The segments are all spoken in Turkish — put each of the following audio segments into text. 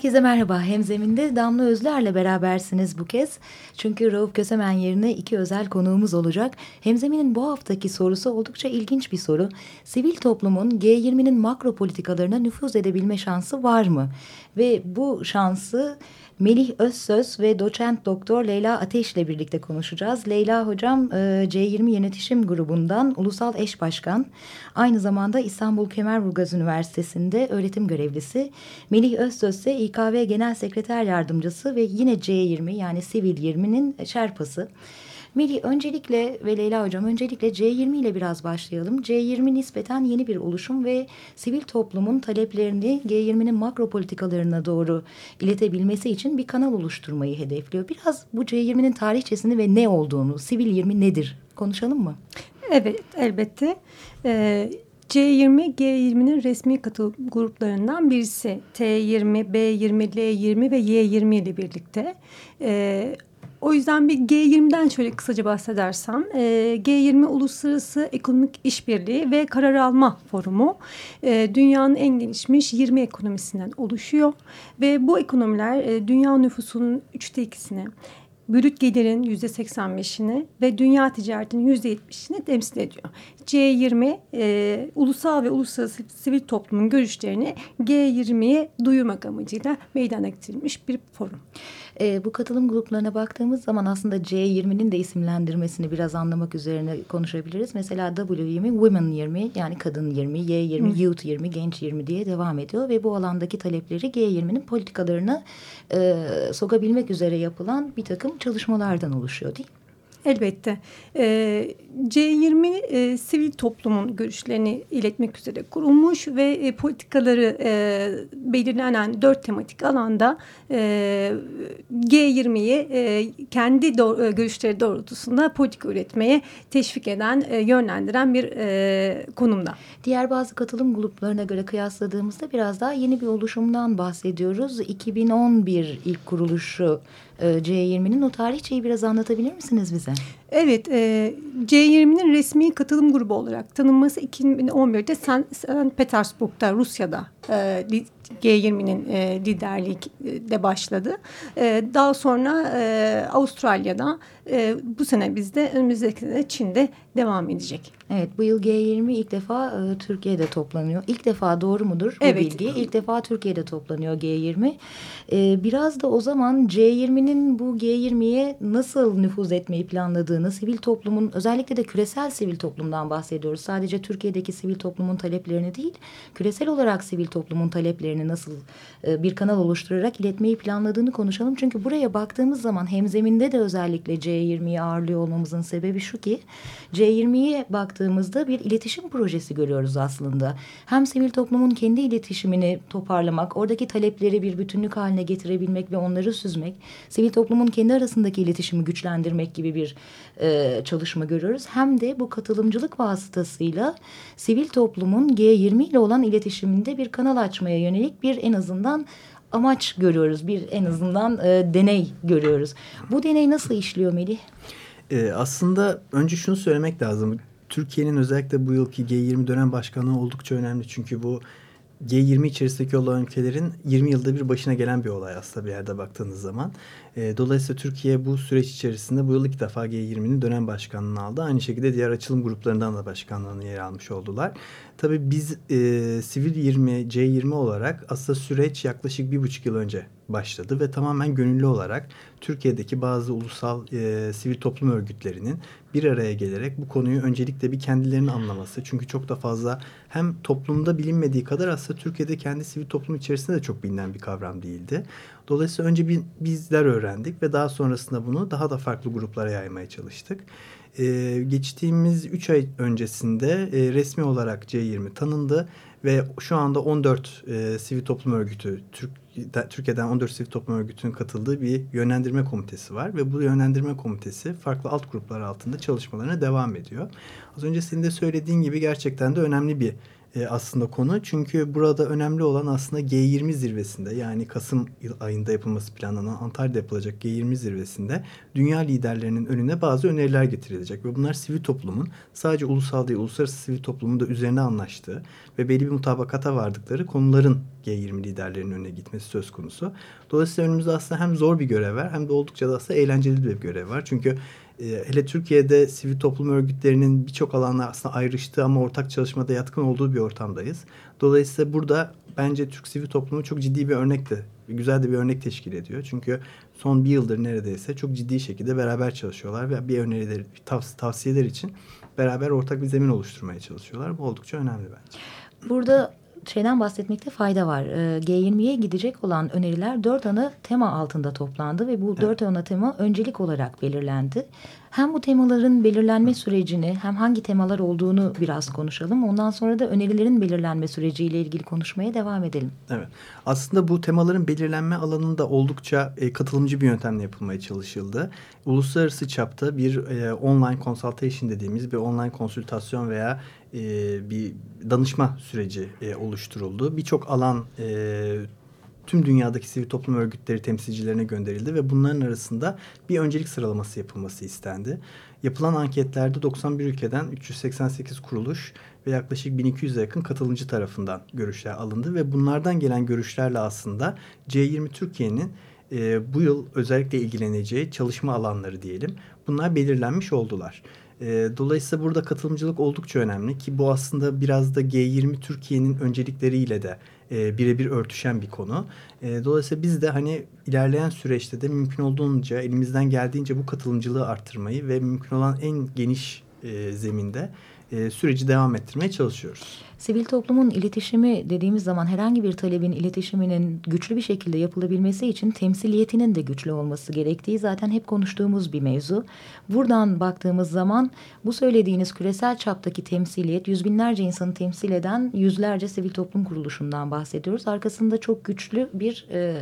Herkese merhaba. Hemzeminde Damla Özler'le berabersiniz bu kez. Çünkü Rauf Kösemen yerine iki özel konuğumuz olacak. Hemzemin'in bu haftaki sorusu oldukça ilginç bir soru. Sivil toplumun G20'nin makro politikalarına nüfuz edebilme şansı var mı? Ve bu şansı Melih Özsöz ve doçent doktor Leyla Ateş ile birlikte konuşacağız. Leyla hocam e, C20 Yönetişim Grubu'ndan ulusal eş başkan. Aynı zamanda İstanbul Kemerburgaz Üniversitesi'nde öğretim görevlisi. Melih Özsöz ise İKV Genel Sekreter Yardımcısı ve yine C20 yani Sivil 20'nin şerpası. Melih öncelikle ve Leyla Hocam öncelikle C20 ile biraz başlayalım. C20 nispeten yeni bir oluşum ve sivil toplumun taleplerini G20'nin makro politikalarına doğru iletebilmesi için bir kanal oluşturmayı hedefliyor. Biraz bu C20'nin tarihçesini ve ne olduğunu, sivil 20 nedir konuşalım mı? Evet elbette. Ee, C20, G20'nin resmi katıl gruplarından birisi. T20, B20, L20 ve Y20 ile birlikte. Ee, o yüzden bir G20'den şöyle kısaca bahsedersem. E, G20 Uluslararası Ekonomik İşbirliği ve Karar Alma Forumu e, dünyanın en gelişmiş 20 ekonomisinden oluşuyor. Ve bu ekonomiler e, dünya nüfusunun üçte ikisini brüt gelirin yüzde 85'ini ve dünya ticaretinin yüzde 70'ini temsil ediyor. C20 e, ulusal ve uluslararası sivil toplumun görüşlerini G20'ye duyurmak amacıyla meydana getirilmiş bir forum. E, bu katılım gruplarına baktığımız zaman aslında C20'nin de isimlendirmesini biraz anlamak üzerine konuşabiliriz. Mesela W20, Women 20 yani kadın 20, Y20, Hı. Youth 20, genç 20 diye devam ediyor. Ve bu alandaki talepleri G20'nin politikalarına e, sokabilmek üzere yapılan bir takım çalışmalardan oluşuyor değil mi? Elbette. E, C20 e, sivil toplumun görüşlerini iletmek üzere kurulmuş ve e, politikaları e, belirlenen dört tematik alanda e, G20'yi e, kendi do e, görüşleri doğrultusunda politika üretmeye teşvik eden, e, yönlendiren bir e, konumda. Diğer bazı katılım gruplarına göre kıyasladığımızda biraz daha yeni bir oluşumdan bahsediyoruz. 2011 ilk kuruluşu C20'nin o tarihçeyi biraz anlatabilir misiniz bize? Evet, e, C20'nin resmi katılım grubu olarak tanınması 2011'de St. Petersburg'da, Rusya'da e, G20'nin e, liderliği de başladı. E, daha sonra e, Avustralya'da e, bu sene bizde önümüzdeki sene Çin'de devam edecek. Evet bu yıl G20 ilk defa e, Türkiye'de toplanıyor. İlk defa doğru mudur bu evet. bilgi? İlk defa Türkiye'de toplanıyor G20. E, biraz da o zaman C20'nin bu G20'ye nasıl nüfuz etmeyi planladığını, sivil toplumun özellikle de küresel sivil toplumdan bahsediyoruz. Sadece Türkiye'deki sivil toplumun taleplerini değil, küresel olarak sivil toplumun taleplerini nasıl e, bir kanal oluşturarak iletmeyi planladığını konuşalım. Çünkü buraya baktığımız zaman hemzeminde de özellikle C20'yi ağırlıyor olmamızın sebebi şu ki C20'ye baktığımızda bir iletişim projesi görüyoruz aslında. Hem sivil toplumun kendi iletişimini toparlamak, oradaki talepleri bir bütünlük haline getirebilmek ve onları süzmek, sivil toplumun kendi arasındaki iletişimi güçlendirmek gibi bir e, çalışma görüyoruz. Hem de bu katılımcılık vasıtasıyla sivil toplumun G20 ile olan iletişiminde bir kanal açmaya yönelik bir en azından amaç görüyoruz. Bir en azından e, deney görüyoruz. Bu deney nasıl işliyor Melih? Ee, aslında önce şunu söylemek lazım. Türkiye'nin özellikle bu yılki G20 dönem başkanlığı oldukça önemli. Çünkü bu G20 içerisindeki olan ülkelerin 20 yılda bir başına gelen bir olay aslında bir yerde baktığınız zaman. E, dolayısıyla Türkiye bu süreç içerisinde bu yıl ilk defa G20'nin dönem başkanlığını aldı. Aynı şekilde diğer açılım gruplarından da başkanlığını yer almış oldular. Tabii biz e, Sivil 20, C20 olarak aslında süreç yaklaşık bir buçuk yıl önce başladı ve tamamen gönüllü olarak Türkiye'deki bazı ulusal e, sivil toplum örgütlerinin bir araya gelerek bu konuyu öncelikle bir kendilerinin anlaması. Çünkü çok da fazla hem toplumda bilinmediği kadar aslında Türkiye'de kendi sivil toplum içerisinde de çok bilinen bir kavram değildi. Dolayısıyla önce bir, bizler öğrendik ve daha sonrasında bunu daha da farklı gruplara yaymaya çalıştık. Ee, geçtiğimiz 3 ay öncesinde e, resmi olarak C20 tanındı ve şu anda 14 e, sivil toplum örgütü, Türk, Türkiye'den 14 sivil toplum örgütünün katıldığı bir yönlendirme komitesi var. Ve bu yönlendirme komitesi farklı alt gruplar altında çalışmalarına devam ediyor. Az önce senin de söylediğin gibi gerçekten de önemli bir e, aslında konu. Çünkü burada önemli olan aslında G20 zirvesinde yani Kasım ayında yapılması planlanan Antalya'da yapılacak G20 zirvesinde dünya liderlerinin önüne bazı öneriler getirilecek. Ve bunlar sivil toplumun sadece ulusal değil uluslararası sivil toplumun da üzerine anlaştığı ve belli bir mutabakata vardıkları konuların G20 liderlerinin önüne gitmesi söz konusu. Dolayısıyla önümüzde aslında hem zor bir görev var hem de oldukça da aslında eğlenceli bir görev var. Çünkü ee, hele Türkiye'de sivil toplum örgütlerinin birçok alanda aslında ayrıştığı ama ortak çalışmada yatkın olduğu bir ortamdayız. Dolayısıyla burada bence Türk sivil toplumu çok ciddi bir örnek de, güzel de bir örnek teşkil ediyor. Çünkü son bir yıldır neredeyse çok ciddi şekilde beraber çalışıyorlar ve bir önerileri, tavs tavsiyeler için beraber ortak bir zemin oluşturmaya çalışıyorlar. Bu oldukça önemli bence. Burada şeyden bahsetmekte fayda var. Ee, G20'ye gidecek olan öneriler dört ana tema altında toplandı ve bu evet. dört ana tema öncelik olarak belirlendi. Hem bu temaların belirlenme sürecini hem hangi temalar olduğunu biraz konuşalım. Ondan sonra da önerilerin belirlenme süreciyle ilgili konuşmaya devam edelim. Evet. Aslında bu temaların belirlenme alanında oldukça e, katılımcı bir yöntemle yapılmaya çalışıldı. Uluslararası çapta bir e, online consultation dediğimiz bir online konsültasyon veya e, bir danışma süreci e, oluşturuldu. Birçok alan e, tüm dünyadaki sivil toplum örgütleri temsilcilerine gönderildi ve bunların arasında bir öncelik sıralaması yapılması istendi. Yapılan anketlerde 91 ülkeden 388 kuruluş ve yaklaşık 1200'e yakın katılımcı tarafından görüşler alındı ve bunlardan gelen görüşlerle aslında C20 Türkiye'nin e, bu yıl özellikle ilgileneceği çalışma alanları diyelim bunlar belirlenmiş oldular. E, dolayısıyla burada katılımcılık oldukça önemli ki bu aslında biraz da G20 Türkiye'nin öncelikleriyle de e, birebir örtüşen bir konu. E, dolayısıyla biz de hani ilerleyen süreçte de mümkün olduğunca elimizden geldiğince bu katılımcılığı arttırmayı ve mümkün olan en geniş e, zeminde e, süreci devam ettirmeye çalışıyoruz. Sivil toplumun iletişimi dediğimiz zaman herhangi bir talebin iletişiminin güçlü bir şekilde yapılabilmesi için temsiliyetinin de güçlü olması gerektiği zaten hep konuştuğumuz bir mevzu. Buradan baktığımız zaman bu söylediğiniz küresel çaptaki temsiliyet yüz binlerce insanı temsil eden yüzlerce sivil toplum kuruluşundan bahsediyoruz. Arkasında çok güçlü bir e,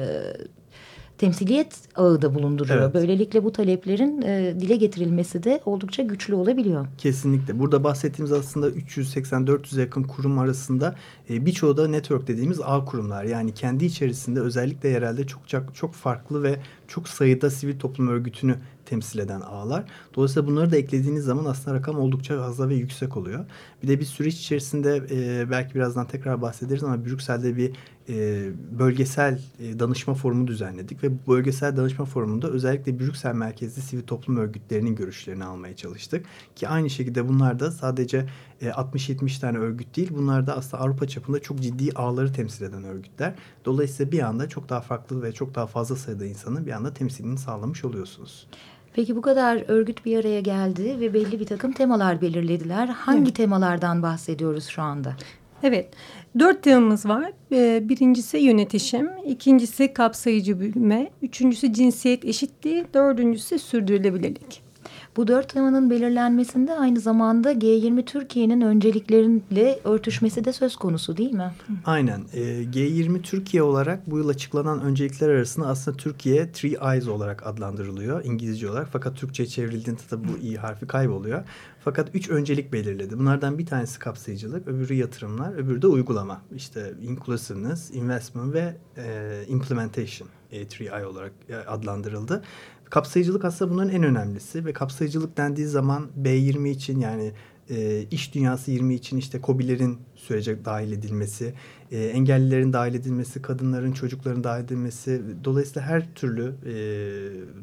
temsiliyet ağı da bulunduruyor. Evet. Böylelikle bu taleplerin e, dile getirilmesi de oldukça güçlü olabiliyor. Kesinlikle. Burada bahsettiğimiz aslında 380-400 yakın kurum arasında e, birçoğu da network dediğimiz ağ kurumlar. Yani kendi içerisinde özellikle yerelde çok, çok farklı ve çok sayıda sivil toplum örgütünü temsil eden ağlar. Dolayısıyla bunları da eklediğiniz zaman aslında rakam oldukça fazla ve yüksek oluyor. Bir de bir süreç içerisinde e, belki birazdan tekrar bahsederiz ama Brüksel'de bir e, bölgesel e, danışma forumu düzenledik ve bu bölgesel danışma forumunda özellikle Brüksel merkezli sivil toplum örgütlerinin görüşlerini almaya çalıştık. Ki aynı şekilde bunlar da sadece e, 60-70 tane örgüt değil bunlar da aslında Avrupa çapında çok ciddi ağları temsil eden örgütler. Dolayısıyla bir anda çok daha farklı ve çok daha fazla sayıda insanın bir anda temsilini sağlamış oluyorsunuz. Peki bu kadar örgüt bir araya geldi ve belli bir takım temalar belirlediler. Hangi evet. temalardan bahsediyoruz şu anda? Evet, dört temamız var. Ee, birincisi yönetişim, ikincisi kapsayıcı büyüme, üçüncüsü cinsiyet eşitliği, dördüncüsü sürdürülebilirlik. Bu dört temanın belirlenmesinde aynı zamanda G20 Türkiye'nin öncelikleriyle örtüşmesi de söz konusu değil mi? Aynen. E, G20 Türkiye olarak bu yıl açıklanan öncelikler arasında aslında Türkiye Three Eyes olarak adlandırılıyor İngilizce olarak. Fakat Türkçe çevrildiğinde tabii bu i harfi kayboluyor. Fakat üç öncelik belirledi. Bunlardan bir tanesi kapsayıcılık, öbürü yatırımlar, öbürü de uygulama. İşte inclusiveness, investment ve e, implementation e, Three Eye olarak e, adlandırıldı. Kapsayıcılık aslında bunların en önemlisi ve kapsayıcılık dendiği zaman B20 için yani e, iş dünyası 20 için işte COBİ'lerin sürece dahil edilmesi, e, engellilerin dahil edilmesi, kadınların, çocukların dahil edilmesi, dolayısıyla her türlü e,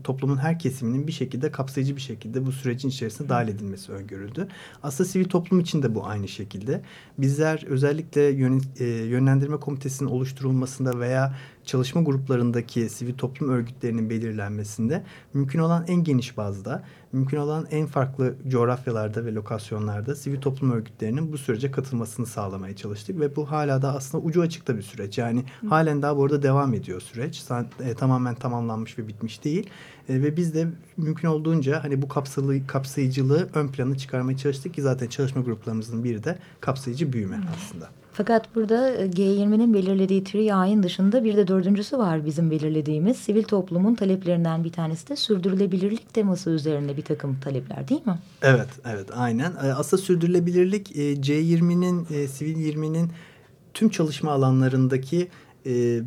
toplumun her kesiminin bir şekilde kapsayıcı bir şekilde bu sürecin içerisinde dahil edilmesi öngörüldü. Aslında sivil toplum için de bu aynı şekilde. Bizler özellikle yön, e, yönlendirme komitesinin oluşturulmasında veya çalışma gruplarındaki sivil toplum örgütlerinin belirlenmesinde mümkün olan en geniş bazda, mümkün olan en farklı coğrafyalarda ve lokasyonlarda sivil toplum örgütlerinin bu sürece katılmasını sağlamaya çalıştık ve bu hala da aslında ucu açıkta bir süreç. Yani Hı. halen daha bu arada devam ediyor süreç. E, tamamen tamamlanmış ve bitmiş değil. E, ve biz de mümkün olduğunca hani bu kapsalı, kapsayıcılığı ön plana çıkarmaya çalıştık ki zaten çalışma gruplarımızın biri de kapsayıcı büyüme aslında. Fakat burada e, G20'nin belirlediği TRIA'nın dışında bir de dördüncüsü var bizim belirlediğimiz. Sivil toplumun taleplerinden bir tanesi de sürdürülebilirlik teması üzerine bir takım talepler değil mi? Evet, evet aynen. E, aslında sürdürülebilirlik e, C20'nin, Sivil 20'nin tüm çalışma alanlarındaki e,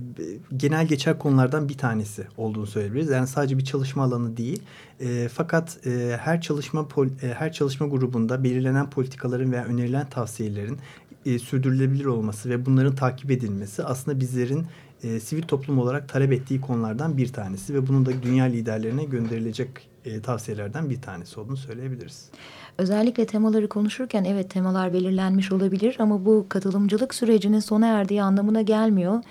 genel geçer konulardan bir tanesi olduğunu söyleyebiliriz. Yani sadece bir çalışma alanı değil. E, fakat e, her çalışma pol, e, her çalışma grubunda belirlenen politikaların veya önerilen tavsiyelerin e, sürdürülebilir olması ve bunların takip edilmesi aslında bizlerin e, sivil toplum olarak talep ettiği konulardan bir tanesi ve bunun da dünya liderlerine gönderilecek e, tavsiyelerden bir tanesi olduğunu söyleyebiliriz. Özellikle temaları konuşurken evet temalar belirlenmiş olabilir ama bu katılımcılık sürecinin sona erdiği anlamına gelmiyor.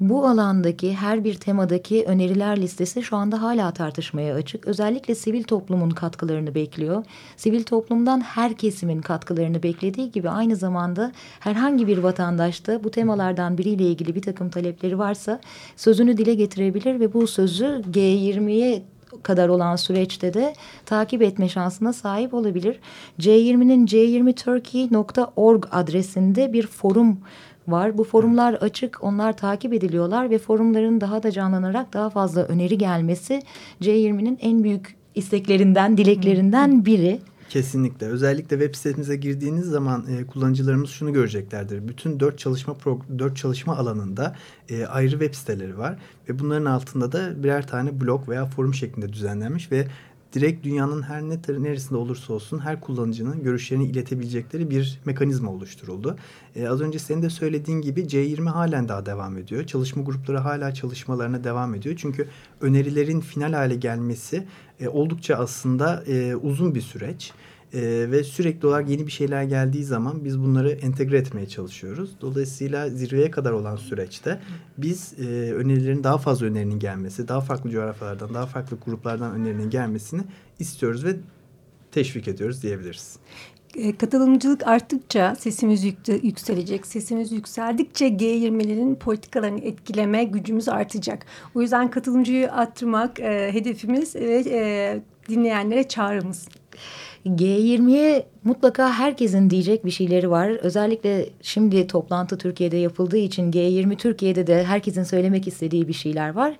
Bu alandaki her bir temadaki öneriler listesi şu anda hala tartışmaya açık. Özellikle sivil toplumun katkılarını bekliyor. Sivil toplumdan her kesimin katkılarını beklediği gibi aynı zamanda herhangi bir vatandaş da bu temalardan biriyle ilgili bir takım talepleri varsa sözünü dile getirebilir ve bu sözü G20'ye kadar olan süreçte de takip etme şansına sahip olabilir. C20'nin c20turkey.org adresinde bir forum var. Bu forumlar açık, onlar takip ediliyorlar ve forumların daha da canlanarak daha fazla öneri gelmesi C20'nin en büyük isteklerinden, dileklerinden biri. Kesinlikle. Özellikle web sitemize girdiğiniz zaman e, kullanıcılarımız şunu göreceklerdir. Bütün dört çalışma dört çalışma alanında e, ayrı web siteleri var ve bunların altında da birer tane blog veya forum şeklinde düzenlenmiş ve direkt dünyanın her ne neresinde olursa olsun her kullanıcının görüşlerini iletebilecekleri bir mekanizma oluşturuldu. Ee, az önce senin de söylediğin gibi C20 halen daha devam ediyor. Çalışma grupları hala çalışmalarına devam ediyor. Çünkü önerilerin final hale gelmesi e, oldukça aslında e, uzun bir süreç. Ee, ve sürekli olarak yeni bir şeyler geldiği zaman biz bunları entegre etmeye çalışıyoruz. Dolayısıyla zirveye kadar olan süreçte biz e, önerilerin daha fazla önerinin gelmesi, daha farklı coğrafyalardan, daha farklı gruplardan önerinin gelmesini istiyoruz ve teşvik ediyoruz diyebiliriz. E, katılımcılık arttıkça sesimiz yükselecek. Sesimiz yükseldikçe G20'lerin politikalarını etkileme gücümüz artacak. O yüzden katılımcıyı arttırmak e, hedefimiz ve e, dinleyenlere çağrımız. G20'ye mutlaka herkesin diyecek bir şeyleri var. Özellikle şimdi toplantı Türkiye'de yapıldığı için G20 Türkiye'de de herkesin söylemek istediği bir şeyler var.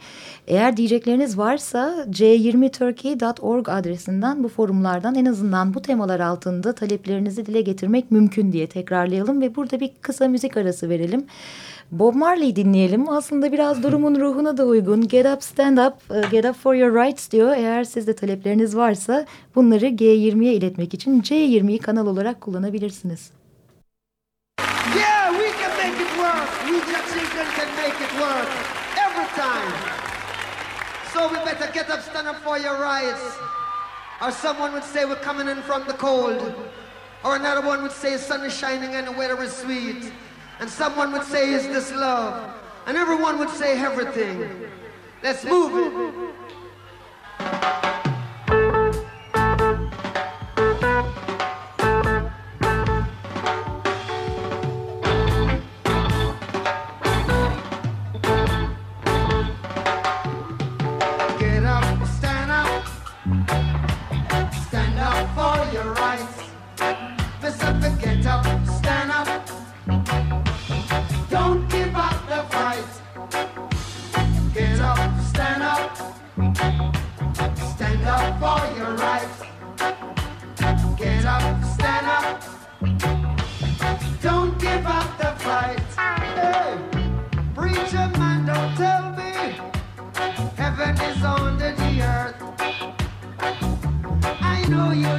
Eğer diyecekleriniz varsa c20turkey.org adresinden bu forumlardan en azından bu temalar altında taleplerinizi dile getirmek mümkün diye tekrarlayalım ve burada bir kısa müzik arası verelim. Bob Marley dinleyelim. Aslında biraz durumun ruhuna da uygun. Get up, stand up, uh, get up for your rights diyor. Eğer sizde talepleriniz varsa bunları G20'ye iletmek için C20'yi kanal olarak kullanabilirsiniz. Yeah, we can make it work. We just can make it work. Every time. So we better get up, stand up for your rights. Or someone would say we're coming in from the cold. Or another one would say sun is shining and the weather is sweet. And someone would say, Is this love? And everyone would say everything. Let's move it. know you.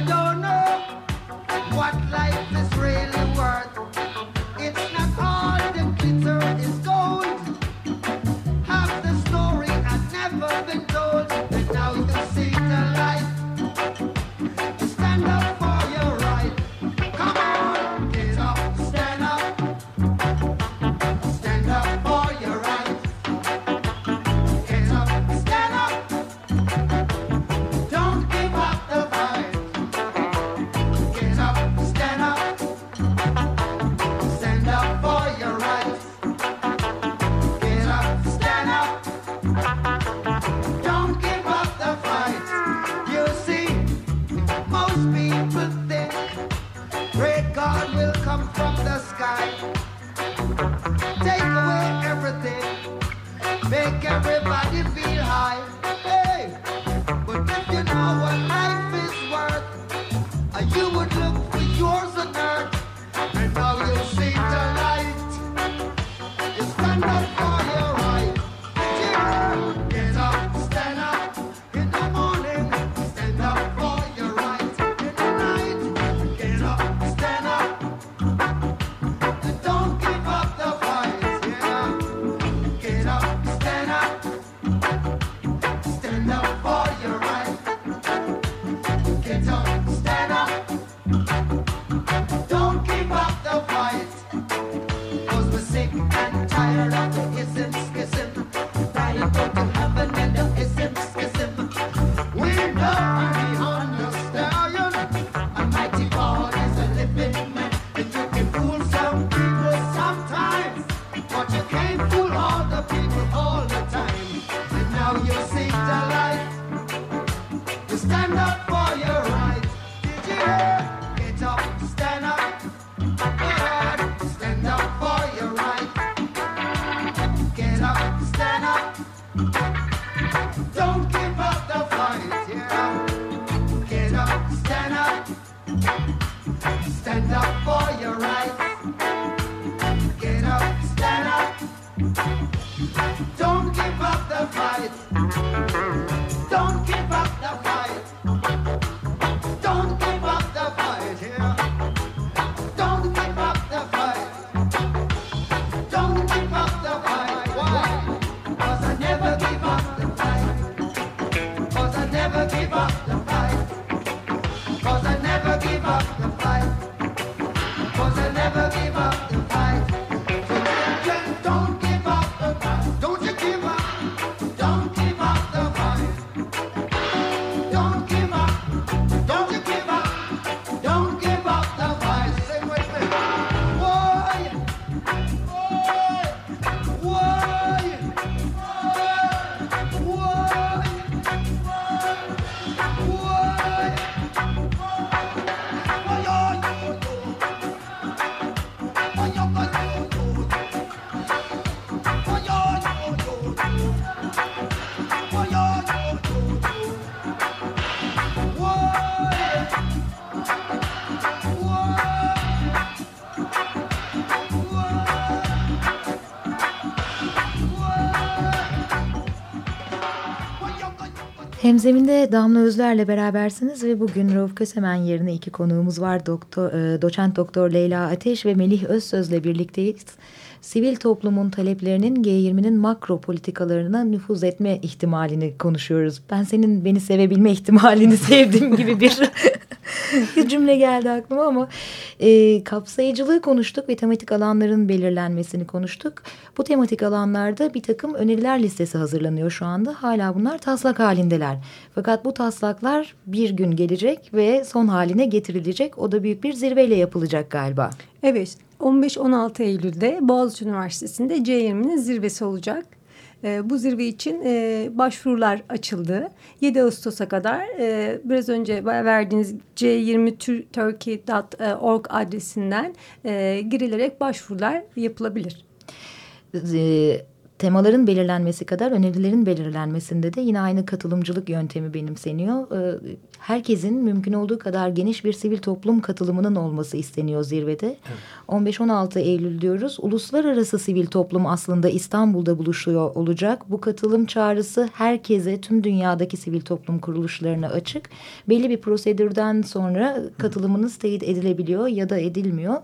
Mm-hmm. Hemzeminde Damla Özler'le berabersiniz ve bugün Rauf Kösemen yerine iki konuğumuz var. Doktor, e, doçent doktor Leyla Ateş ve Melih Özsöz'le birlikteyiz. Sivil toplumun taleplerinin G20'nin makro politikalarına nüfuz etme ihtimalini konuşuyoruz. Ben senin beni sevebilme ihtimalini sevdiğim gibi bir cümle geldi aklıma ama e, kapsayıcılığı konuştuk ve tematik alanların belirlenmesini konuştuk. Bu tematik alanlarda bir takım öneriler listesi hazırlanıyor şu anda. Hala bunlar taslak halindeler. Fakat bu taslaklar bir gün gelecek ve son haline getirilecek. O da büyük bir zirveyle yapılacak galiba. Evet 15-16 Eylül'de Boğaziçi Üniversitesi'nde C20'nin zirvesi olacak. E, bu zirve için e, başvurular açıldı. 7 Ağustos'a kadar e, biraz önce verdiğiniz c20turkey.org adresinden e, girilerek başvurular yapılabilir. E, temaların belirlenmesi kadar önerilerin belirlenmesinde de yine aynı katılımcılık yöntemi benimseniyor. Ee, herkesin mümkün olduğu kadar geniş bir sivil toplum katılımının olması isteniyor zirvede. Evet. 15-16 Eylül diyoruz. Uluslararası sivil toplum aslında İstanbul'da buluşuyor olacak. Bu katılım çağrısı herkese, tüm dünyadaki sivil toplum kuruluşlarına açık. Belli bir prosedürden sonra katılımınız teyit edilebiliyor ya da edilmiyor.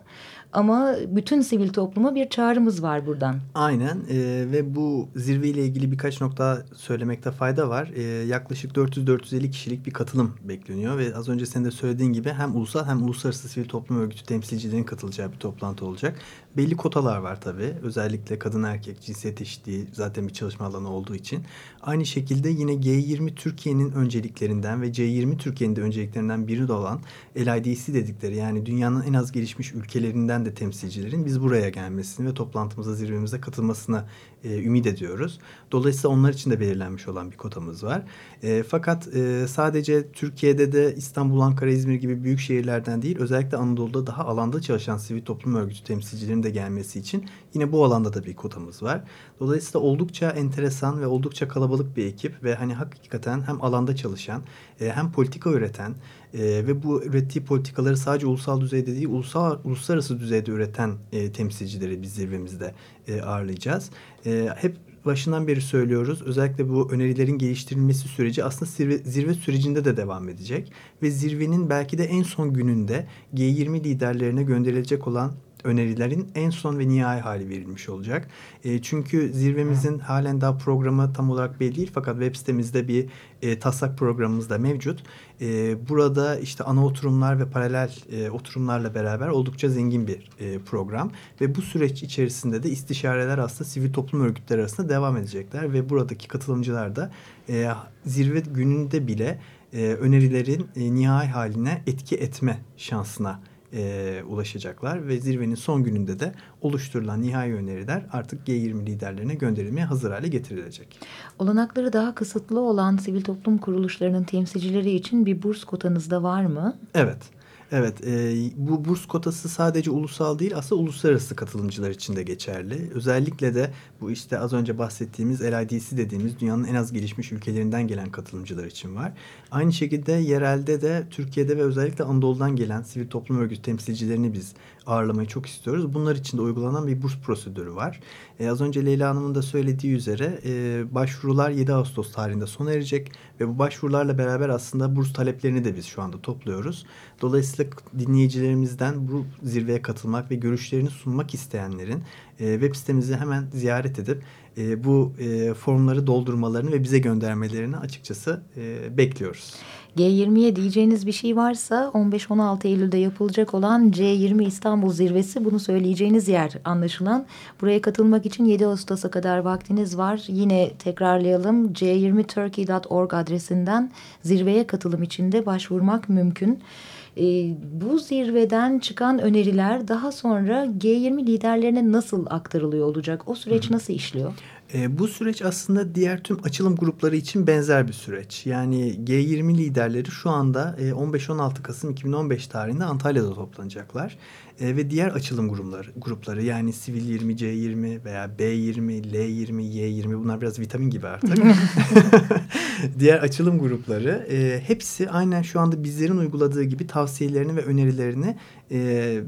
Ama bütün sivil topluma bir çağrımız var buradan. Aynen e, ve bu zirveyle ilgili birkaç nokta söylemekte fayda var. E, yaklaşık 400-450 kişilik bir katılım bekleniyor ve az önce senin de söylediğin gibi hem ulusal hem uluslararası sivil toplum örgütü temsilcilerin katılacağı bir toplantı olacak. Belli kotalar var tabii. Özellikle kadın erkek cinsiyet eşitliği zaten bir çalışma alanı olduğu için. Aynı şekilde yine G20 Türkiye'nin önceliklerinden ve C20 Türkiye'nin de önceliklerinden biri de olan LIDC dedikleri yani dünyanın en az gelişmiş ülkelerinden de temsilcilerin biz buraya gelmesini ve toplantımıza zirvemize katılmasına e, ümit ediyoruz. Dolayısıyla onlar için de belirlenmiş olan bir kotamız var. E, fakat e, sadece Türkiye'de de İstanbul, Ankara, İzmir gibi büyük şehirlerden değil özellikle Anadolu'da daha alanda çalışan sivil toplum örgütü temsilcilerinin de gelmesi için yine bu alanda da bir kotamız var. Dolayısıyla oldukça enteresan ve oldukça kalabalık bir ekip ve hani hakikaten hem alanda çalışan e, hem politika üreten e, ve bu ürettiği politikaları sadece ulusal düzeyde değil ulusal uluslararası düzeyde üreten e, temsilcileri biz zirvemizde e, ağırlayacağız. E, hep başından beri söylüyoruz. Özellikle bu önerilerin geliştirilmesi süreci aslında zirve, zirve sürecinde de devam edecek. Ve zirvenin belki de en son gününde G20 liderlerine gönderilecek olan önerilerin en son ve nihai hali verilmiş olacak. E, çünkü zirvemizin halen daha programı tam olarak belli değil fakat web sitemizde bir e, taslak programımız da mevcut. E, burada işte ana oturumlar ve paralel e, oturumlarla beraber oldukça zengin bir e, program ve bu süreç içerisinde de istişareler aslında sivil toplum örgütleri arasında devam edecekler ve buradaki katılımcılar da e, zirve gününde bile e, önerilerin e, nihai haline etki etme şansına e, ulaşacaklar ve zirvenin son gününde de oluşturulan nihai öneriler artık G20 liderlerine gönderilmeye hazır hale getirilecek. Olanakları daha kısıtlı olan sivil toplum kuruluşlarının temsilcileri için bir burs kotanız da var mı? Evet. Evet, e, bu burs kotası sadece ulusal değil aslında uluslararası katılımcılar için de geçerli. Özellikle de bu işte az önce bahsettiğimiz LIDC dediğimiz dünyanın en az gelişmiş ülkelerinden gelen katılımcılar için var. Aynı şekilde yerelde de Türkiye'de ve özellikle Anadolu'dan gelen sivil toplum örgütü temsilcilerini biz ağırlamayı çok istiyoruz. Bunlar için de uygulanan bir burs prosedürü var. E, az önce Leyla Hanım'ın da söylediği üzere e, başvurular 7 Ağustos tarihinde sona erecek ve bu başvurularla beraber aslında burs taleplerini de biz şu anda topluyoruz. Dolayısıyla dinleyicilerimizden bu zirveye katılmak ve görüşlerini sunmak isteyenlerin e, web sitemizi hemen ziyaret edip e, bu e, formları doldurmalarını ve bize göndermelerini açıkçası e, bekliyoruz. G20'ye diyeceğiniz bir şey varsa 15-16 Eylül'de yapılacak olan C20 İstanbul Zirvesi bunu söyleyeceğiniz yer anlaşılan. Buraya katılmak için 7 Ağustos'a kadar vaktiniz var. Yine tekrarlayalım c20turkey.org adresinden zirveye katılım için de başvurmak mümkün. E, bu zirveden çıkan öneriler daha sonra G20 liderlerine nasıl aktarılıyor olacak? O süreç Hı. nasıl işliyor? E, bu süreç aslında diğer tüm açılım grupları için benzer bir süreç. Yani G20 liderleri şu anda e, 15-16 Kasım 2015 tarihinde Antalya'da toplanacaklar. E, ve diğer açılım grupları, grupları yani Sivil 20, C20 veya B20, L20, Y20 bunlar biraz vitamin gibi artık. diğer açılım grupları e, hepsi aynen şu anda bizlerin uyguladığı gibi tavsiyelerini ve önerilerini e,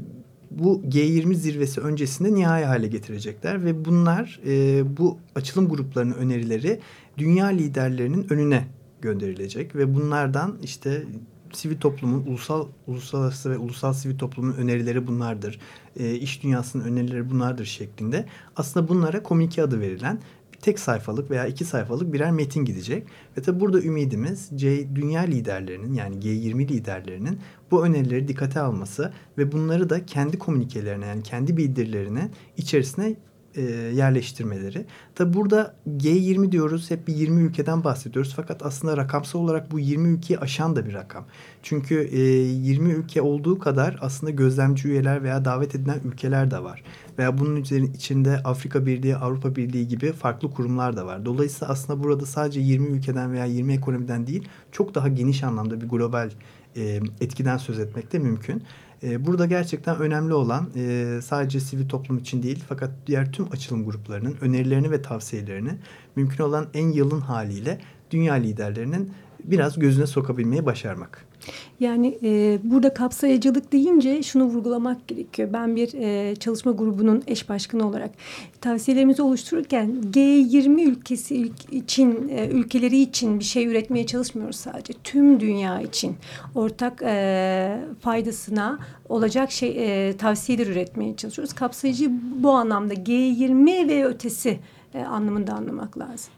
bu G20 zirvesi öncesinde nihai hale getirecekler ve bunlar e, bu açılım gruplarının önerileri dünya liderlerinin önüne gönderilecek ve bunlardan işte sivil toplumun ulusal uluslararası ve ulusal sivil toplumun önerileri bunlardır. E, iş dünyasının önerileri bunlardır şeklinde. Aslında bunlara komünike adı verilen tek sayfalık veya iki sayfalık birer metin gidecek. Ve tabi burada ümidimiz C, dünya liderlerinin yani G20 liderlerinin bu önerileri dikkate alması ve bunları da kendi komünikelerine yani kendi bildirilerine içerisine e, yerleştirmeleri. Tabi burada G20 diyoruz hep bir 20 ülkeden bahsediyoruz fakat aslında rakamsal olarak bu 20 ülkeyi aşan da bir rakam. Çünkü e, 20 ülke olduğu kadar aslında gözlemci üyeler veya davet edilen ülkeler de var. Veya bunun içinde Afrika Birliği, Avrupa Birliği gibi farklı kurumlar da var. Dolayısıyla aslında burada sadece 20 ülkeden veya 20 ekonomiden değil çok daha geniş anlamda bir global e, etkiden söz etmek de mümkün. E, burada gerçekten önemli olan e, sadece sivil toplum için değil fakat diğer tüm açılım gruplarının önerilerini ve tavsiyelerini mümkün olan en yılın haliyle dünya liderlerinin biraz gözüne sokabilmeyi başarmak. Yani e, burada kapsayıcılık deyince şunu vurgulamak gerekiyor. Ben bir e, çalışma grubunun eş başkanı olarak tavsiyelerimizi oluştururken G20 ülkesi için, e, ülkeleri için bir şey üretmeye çalışmıyoruz sadece. Tüm dünya için ortak e, faydasına olacak şey e, tavsiyeler üretmeye çalışıyoruz. Kapsayıcı bu anlamda G20 ve ötesi e, anlamında anlamak lazım.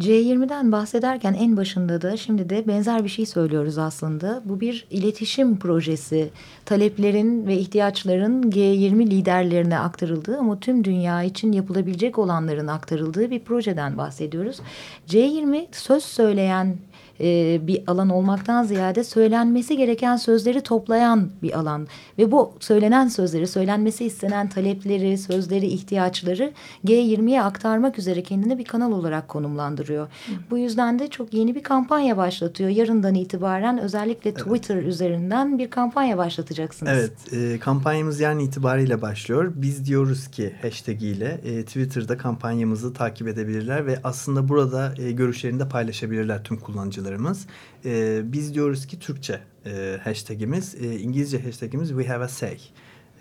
C20'den bahsederken en başında da şimdi de benzer bir şey söylüyoruz aslında. Bu bir iletişim projesi. Taleplerin ve ihtiyaçların G20 liderlerine aktarıldığı ama tüm dünya için yapılabilecek olanların aktarıldığı bir projeden bahsediyoruz. C20 söz söyleyen e, bir alan olmaktan ziyade söylenmesi gereken sözleri toplayan bir alan. Ve bu söylenen sözleri, söylenmesi istenen talepleri, sözleri, ihtiyaçları G20'ye aktarmak üzere kendini bir kanal olarak konumlandırıyor. Hı. Bu yüzden de çok yeni bir kampanya başlatıyor. Yarından itibaren özellikle Twitter evet. üzerinden bir kampanya başlatacaksınız. Evet, e, kampanyamız yarın itibariyle başlıyor. Biz diyoruz ki hashtag ile e, Twitter'da kampanyamızı takip edebilirler ve aslında burada e, görüşlerini de paylaşabilirler tüm kullanıcılarımız. E, biz diyoruz ki Türkçe e, hashtagimiz, e, İngilizce hashtagimiz We Have a Say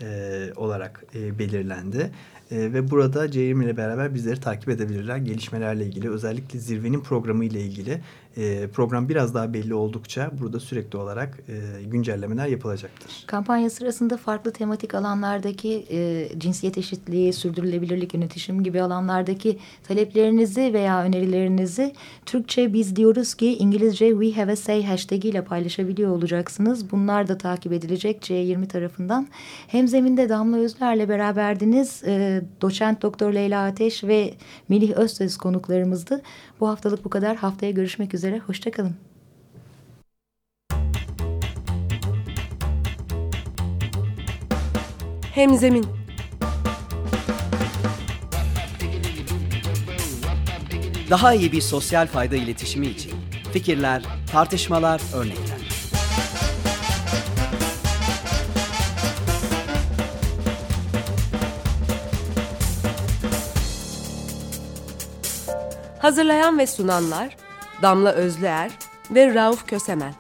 e, olarak e, belirlendi. E, ve burada C20 ile beraber bizleri takip edebilirler. Gelişmelerle ilgili özellikle zirvenin programı ile ilgili e, program biraz daha belli oldukça burada sürekli olarak e, güncellemeler yapılacaktır. Kampanya sırasında farklı tematik alanlardaki e, cinsiyet eşitliği, sürdürülebilirlik, yönetişim gibi alanlardaki taleplerinizi veya önerilerinizi Türkçe biz diyoruz ki İngilizce We Have a Say hashtag ile paylaşabiliyor olacaksınız. Bunlar da takip edilecek C20 tarafından. Hem zeminde Damla Özler'le beraberdiniz. E, doçent Doktor Leyla Ateş ve Melih Özsöz konuklarımızdı. Bu haftalık bu kadar. Haftaya görüşmek üzere. Hoşçakalın. Hemzemin Daha iyi bir sosyal fayda iletişimi için fikirler, tartışmalar, örnekler. Hazırlayan ve sunanlar Damla Özlüer ve Rauf Kösemen.